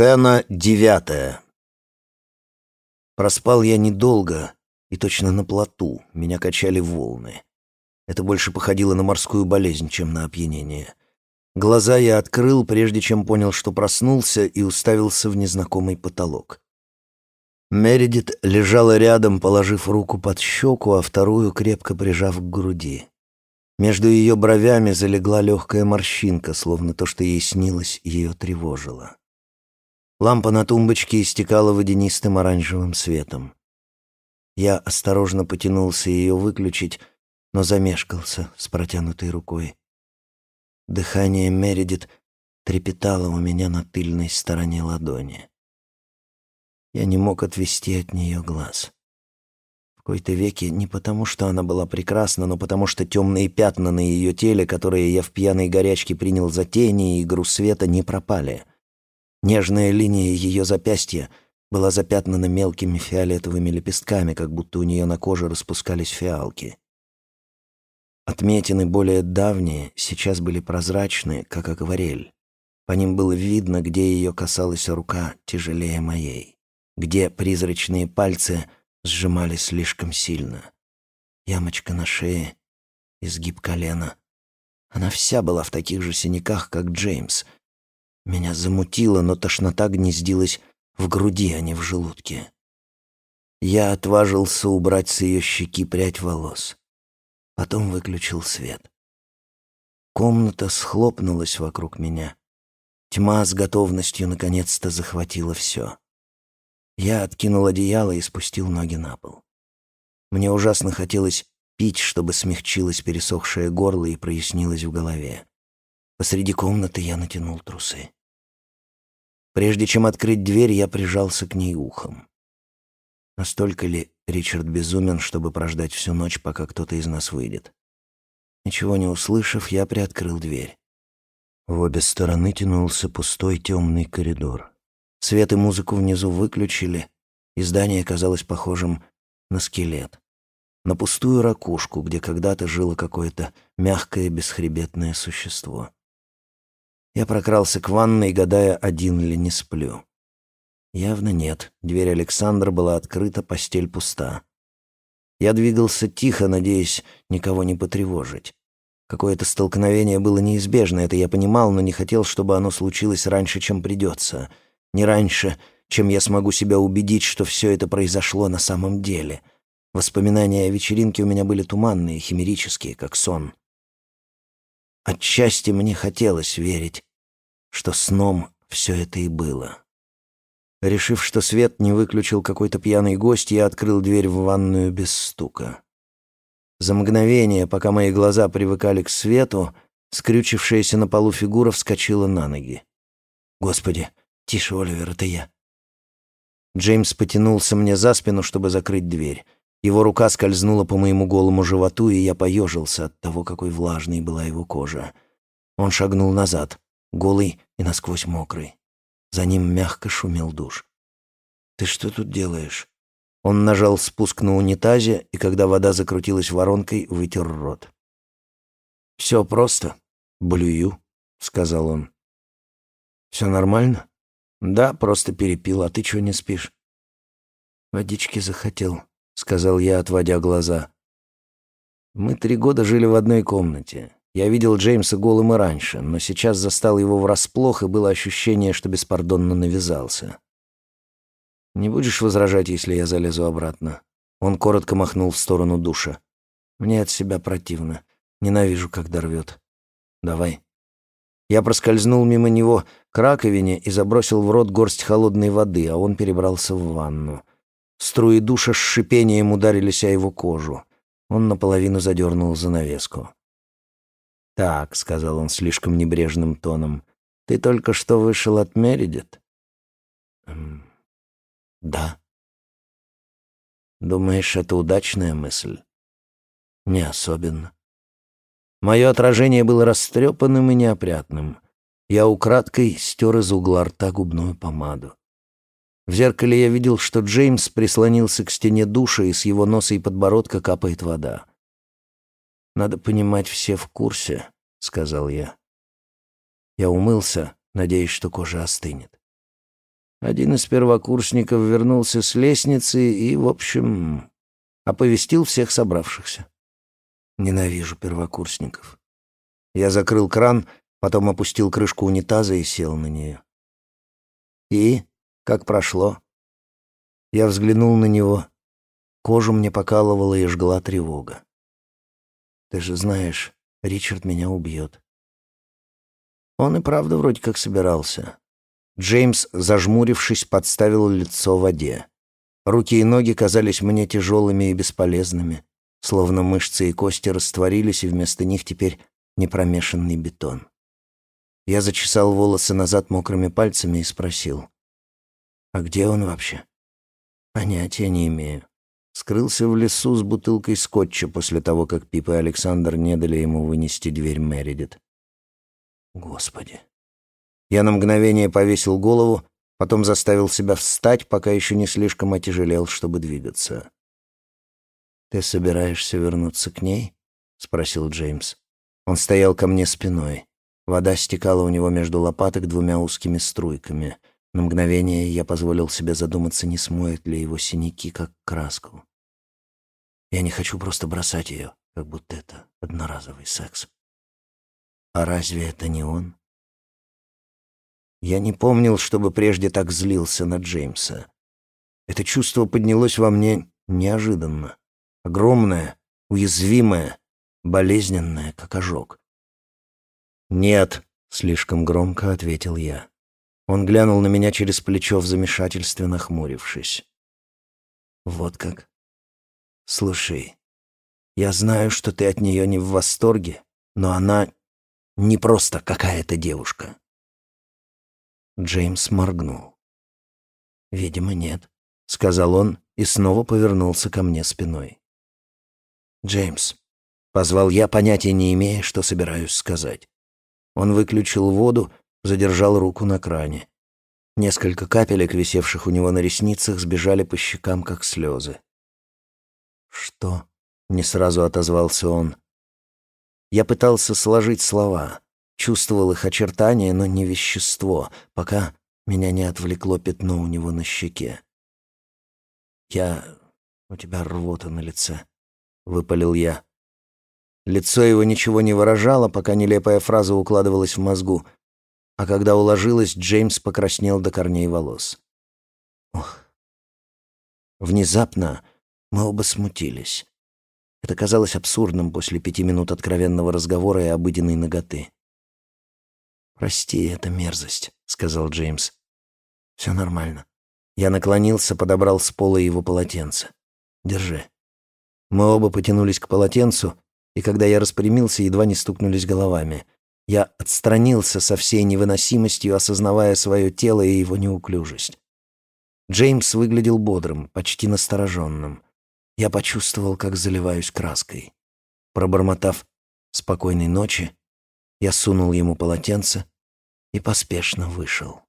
Сцена девятая. Проспал я недолго и точно на плоту. Меня качали волны. Это больше походило на морскую болезнь, чем на опьянение. Глаза я открыл, прежде чем понял, что проснулся, и уставился в незнакомый потолок. Мередит лежала рядом, положив руку под щеку, а вторую крепко прижав к груди. Между ее бровями залегла легкая морщинка, словно то, что ей снилось, ее тревожило. Лампа на тумбочке истекала водянистым оранжевым светом. Я осторожно потянулся ее выключить, но замешкался с протянутой рукой. Дыхание Мередит трепетало у меня на тыльной стороне ладони. Я не мог отвести от нее глаз. В кои-то веки не потому, что она была прекрасна, но потому что темные пятна на ее теле, которые я в пьяной горячке принял за тени и игру света, не пропали — Нежная линия ее запястья была запятнана мелкими фиолетовыми лепестками, как будто у нее на коже распускались фиалки. Отметины более давние сейчас были прозрачны, как акварель. По ним было видно, где ее касалась рука тяжелее моей, где призрачные пальцы сжимали слишком сильно. Ямочка на шее, изгиб колена. Она вся была в таких же синяках, как Джеймс — меня замутило, но тошнота гнездилась в груди, а не в желудке. Я отважился убрать с ее щеки прядь волос. Потом выключил свет. Комната схлопнулась вокруг меня. Тьма с готовностью наконец-то захватила все. Я откинул одеяло и спустил ноги на пол. Мне ужасно хотелось пить, чтобы смягчилось пересохшее горло и прояснилось в голове. Посреди комнаты я натянул трусы. Прежде чем открыть дверь, я прижался к ней ухом. Настолько ли Ричард безумен, чтобы прождать всю ночь, пока кто-то из нас выйдет? Ничего не услышав, я приоткрыл дверь. В обе стороны тянулся пустой темный коридор. Свет и музыку внизу выключили, и здание казалось похожим на скелет. На пустую ракушку, где когда-то жило какое-то мягкое бесхребетное существо. Я прокрался к ванной, гадая, один ли не сплю. Явно нет. Дверь Александра была открыта, постель пуста. Я двигался тихо, надеясь никого не потревожить. Какое-то столкновение было неизбежно, это я понимал, но не хотел, чтобы оно случилось раньше, чем придется. Не раньше, чем я смогу себя убедить, что все это произошло на самом деле. Воспоминания о вечеринке у меня были туманные, химерические, как сон. Отчасти мне хотелось верить, что сном все это и было. Решив, что свет не выключил какой-то пьяный гость, я открыл дверь в ванную без стука. За мгновение, пока мои глаза привыкали к свету, скрючившаяся на полу фигура вскочила на ноги. «Господи, тише, Оливер, это я». Джеймс потянулся мне за спину, чтобы закрыть дверь. Его рука скользнула по моему голому животу, и я поежился от того, какой влажной была его кожа. Он шагнул назад, голый и насквозь мокрый. За ним мягко шумел душ. «Ты что тут делаешь?» Он нажал спуск на унитазе, и когда вода закрутилась воронкой, вытер рот. «Все просто. Блюю», — сказал он. «Все нормально?» «Да, просто перепил. А ты чего не спишь?» «Водички захотел», сказал я, отводя глаза. Мы три года жили в одной комнате. Я видел Джеймса голым и раньше, но сейчас застал его врасплох, и было ощущение, что беспардонно навязался. «Не будешь возражать, если я залезу обратно?» Он коротко махнул в сторону душа. «Мне от себя противно. Ненавижу, когда рвет. Давай». Я проскользнул мимо него к раковине и забросил в рот горсть холодной воды, а он перебрался в ванну. Струи душа с шипением ударились о его кожу. Он наполовину задернул занавеску. «Так», — сказал он слишком небрежным тоном, — «ты только что вышел от Мередит?» эм, «Да». «Думаешь, это удачная мысль?» «Не особенно». Мое отражение было растрепанным и неопрятным. Я украдкой стер из угла рта губную помаду. В зеркале я видел, что Джеймс прислонился к стене душа, и с его носа и подбородка капает вода. «Надо понимать, все в курсе», — сказал я. Я умылся, надеясь, что кожа остынет. один из первокурсников вернулся с лестницы и, в общем, оповестил всех собравшихся. Ненавижу первокурсников. Я закрыл кран, потом опустил крышку унитаза и сел на нее. И как прошло? Я взглянул на него. Кожу мне покалывала и жгла тревога. Ты же знаешь, Ричард меня убьет. Он и правда вроде как собирался. Джеймс, зажмурившись, подставил лицо в воде. Руки и ноги казались мне тяжелыми и бесполезными, словно мышцы и кости растворились, и вместо них теперь непромешанный бетон. Я зачесал волосы назад мокрыми пальцами и спросил. «А где он вообще?» «Понятия не имею. Скрылся в лесу с бутылкой скотча после того, как Пип и Александр не дали ему вынести дверь Мередит. Господи. Я на мгновение повесил голову, потом заставил себя встать, пока еще не слишком отяжелел, чтобы двигаться. «Ты собираешься вернуться к ней?» — спросил Джеймс. Он стоял ко мне спиной. Вода стекала у него между лопаток двумя узкими струйками. На мгновение я позволил себе задуматься, не смоет ли его синяки, как краску. Я не хочу просто бросать ее, как будто это одноразовый секс. А разве это не он? Я не помнил, чтобы прежде так злился на Джеймса. Это чувство поднялось во мне неожиданно. Огромное, уязвимое, болезненное, как ожог. «Нет», — слишком громко ответил я. Он глянул на меня через плечо в замешательстве, нахмурившись. «Вот как? Слушай, я знаю, что ты от нее не в восторге, но она не просто какая-то девушка. Джеймс моргнул. «Видимо, нет», — сказал он и снова повернулся ко мне спиной. «Джеймс», — позвал я, понятия не имея, что собираюсь сказать. Он выключил воду, задержал руку на кране. Несколько капелек, висевших у него на ресницах, сбежали по щекам, как слезы. «Что?» — не сразу отозвался он. Я пытался сложить слова, чувствовал их очертания, но не вещество, пока меня не отвлекло пятно у него на щеке. «Я... у тебя рвота на лице», — выпалил я. Лицо его ничего не выражало, пока нелепая фраза укладывалась в мозгу, а когда уложилась, Джеймс покраснел до корней волос. Ох. Внезапно мы оба смутились. Это казалось абсурдным после пяти минут откровенного разговора и обыденной ноготы. «Прости, это мерзость», — сказал Джеймс. «Все нормально». Я наклонился, подобрал с пола его полотенце. «Держи». Мы оба потянулись к полотенцу, и когда я распрямился, едва не стукнулись головами. Я отстранился со всей невыносимостью, осознавая свое тело и его неуклюжесть. Джеймс выглядел бодрым, почти настороженным. Я почувствовал, как заливаюсь краской. Пробормотав «спокойной ночи», я сунул ему полотенце и поспешно вышел.